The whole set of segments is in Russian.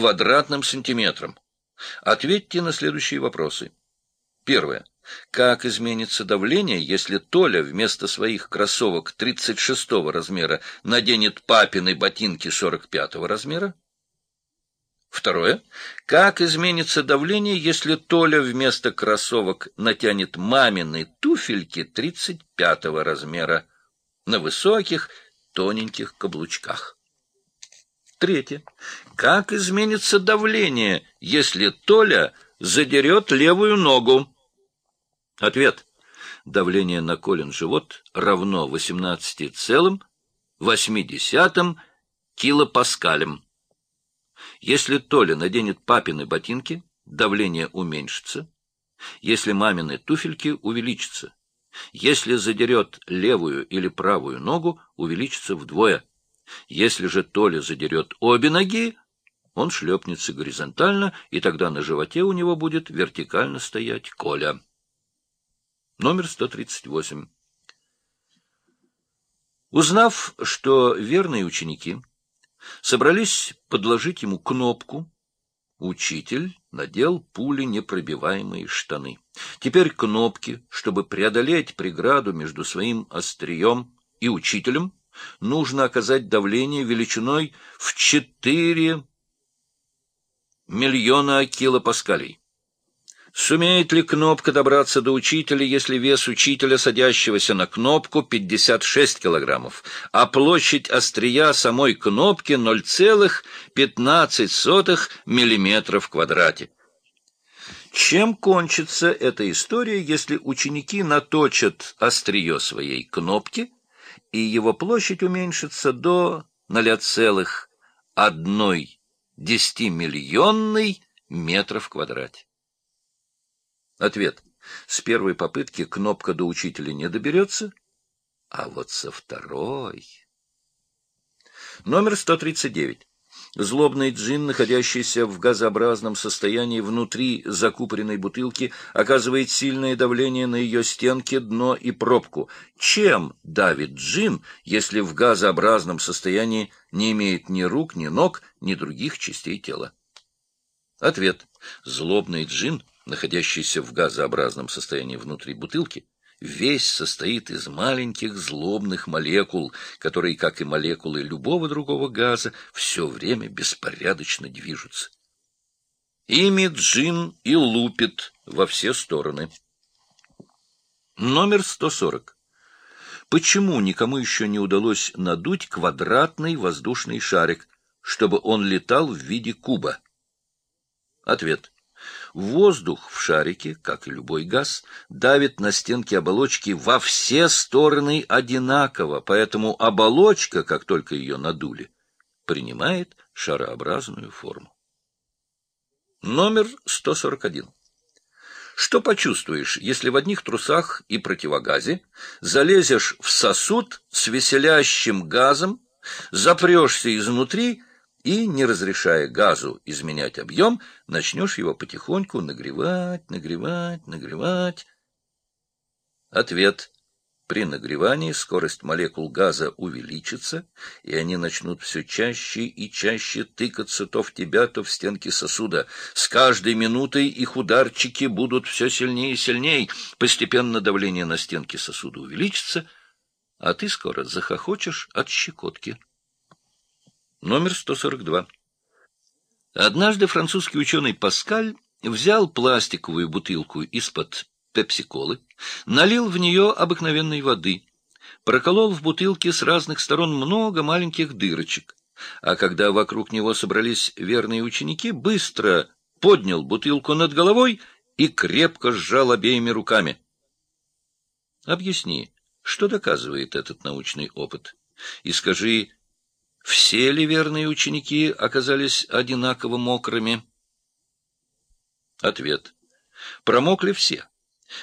квадратным сантиметрам. Ответьте на следующие вопросы. Первое. Как изменится давление, если Толя вместо своих кроссовок 36 размера наденет папины ботинки 45 размера? Второе. Как изменится давление, если Толя вместо кроссовок натянет мамины туфельки 35 размера на высоких, тоненьких каблучках? Третье. Как изменится давление, если Толя задерет левую ногу? Ответ. Давление на колен живот равно 18,8 килопаскалям. Если Толя наденет папины ботинки, давление уменьшится. Если мамины туфельки, увеличится. Если задерет левую или правую ногу, увеличится вдвое. Если же Толя задерет обе ноги, он шлепнется горизонтально, и тогда на животе у него будет вертикально стоять Коля. Номер 138. Узнав, что верные ученики собрались подложить ему кнопку, учитель надел пули непробиваемые штаны. Теперь кнопки, чтобы преодолеть преграду между своим острием и учителем, нужно оказать давление величиной в 4 миллиона килопаскалей. Сумеет ли кнопка добраться до учителя, если вес учителя, садящегося на кнопку, 56 килограммов, а площадь острия самой кнопки 0,15 миллиметра в квадрате? Чем кончится эта история, если ученики наточат острие своей кнопки, и его площадь уменьшится до 0,1 десятимиллионной метра в квадрате? Ответ. С первой попытки кнопка до учителя не доберется, а вот со второй... Номер 139. Злобный джин, находящийся в газообразном состоянии внутри закупоренной бутылки, оказывает сильное давление на ее стенки, дно и пробку. Чем давит джин, если в газообразном состоянии не имеет ни рук, ни ног, ни других частей тела? Ответ. Злобный джин находящийся в газообразном состоянии внутри бутылки, весь состоит из маленьких злобных молекул, которые, как и молекулы любого другого газа, все время беспорядочно движутся. Ими джин и лупит во все стороны. Номер 140. Почему никому еще не удалось надуть квадратный воздушный шарик, чтобы он летал в виде куба? Ответ. Воздух в шарике, как и любой газ, давит на стенки оболочки во все стороны одинаково, поэтому оболочка, как только ее надули, принимает шарообразную форму. Номер 141. Что почувствуешь, если в одних трусах и противогазе залезешь в сосуд с веселящим газом, запрешься изнутри и, не разрешая газу изменять объем, начнешь его потихоньку нагревать, нагревать, нагревать. Ответ. При нагревании скорость молекул газа увеличится, и они начнут все чаще и чаще тыкаться то в тебя, то в стенки сосуда. С каждой минутой их ударчики будут все сильнее и сильнее. Постепенно давление на стенки сосуда увеличится, а ты скоро захохочешь от щекотки. Номер 142. Однажды французский ученый Паскаль взял пластиковую бутылку из-под пепси-колы, налил в нее обыкновенной воды, проколол в бутылке с разных сторон много маленьких дырочек, а когда вокруг него собрались верные ученики, быстро поднял бутылку над головой и крепко сжал обеими руками. Объясни, что доказывает этот научный опыт, и скажи, все ли верные ученики оказались одинаково мокрыми? Ответ. Промокли все.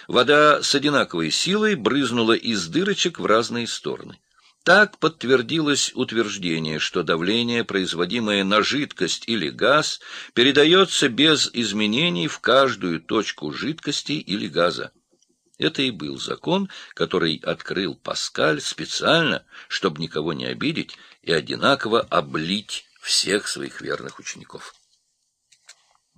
Вода с одинаковой силой брызнула из дырочек в разные стороны. Так подтвердилось утверждение, что давление, производимое на жидкость или газ, передается без изменений в каждую точку жидкости или газа. Это и был закон, который открыл Паскаль специально, чтобы никого не обидеть и одинаково облить всех своих верных учеников.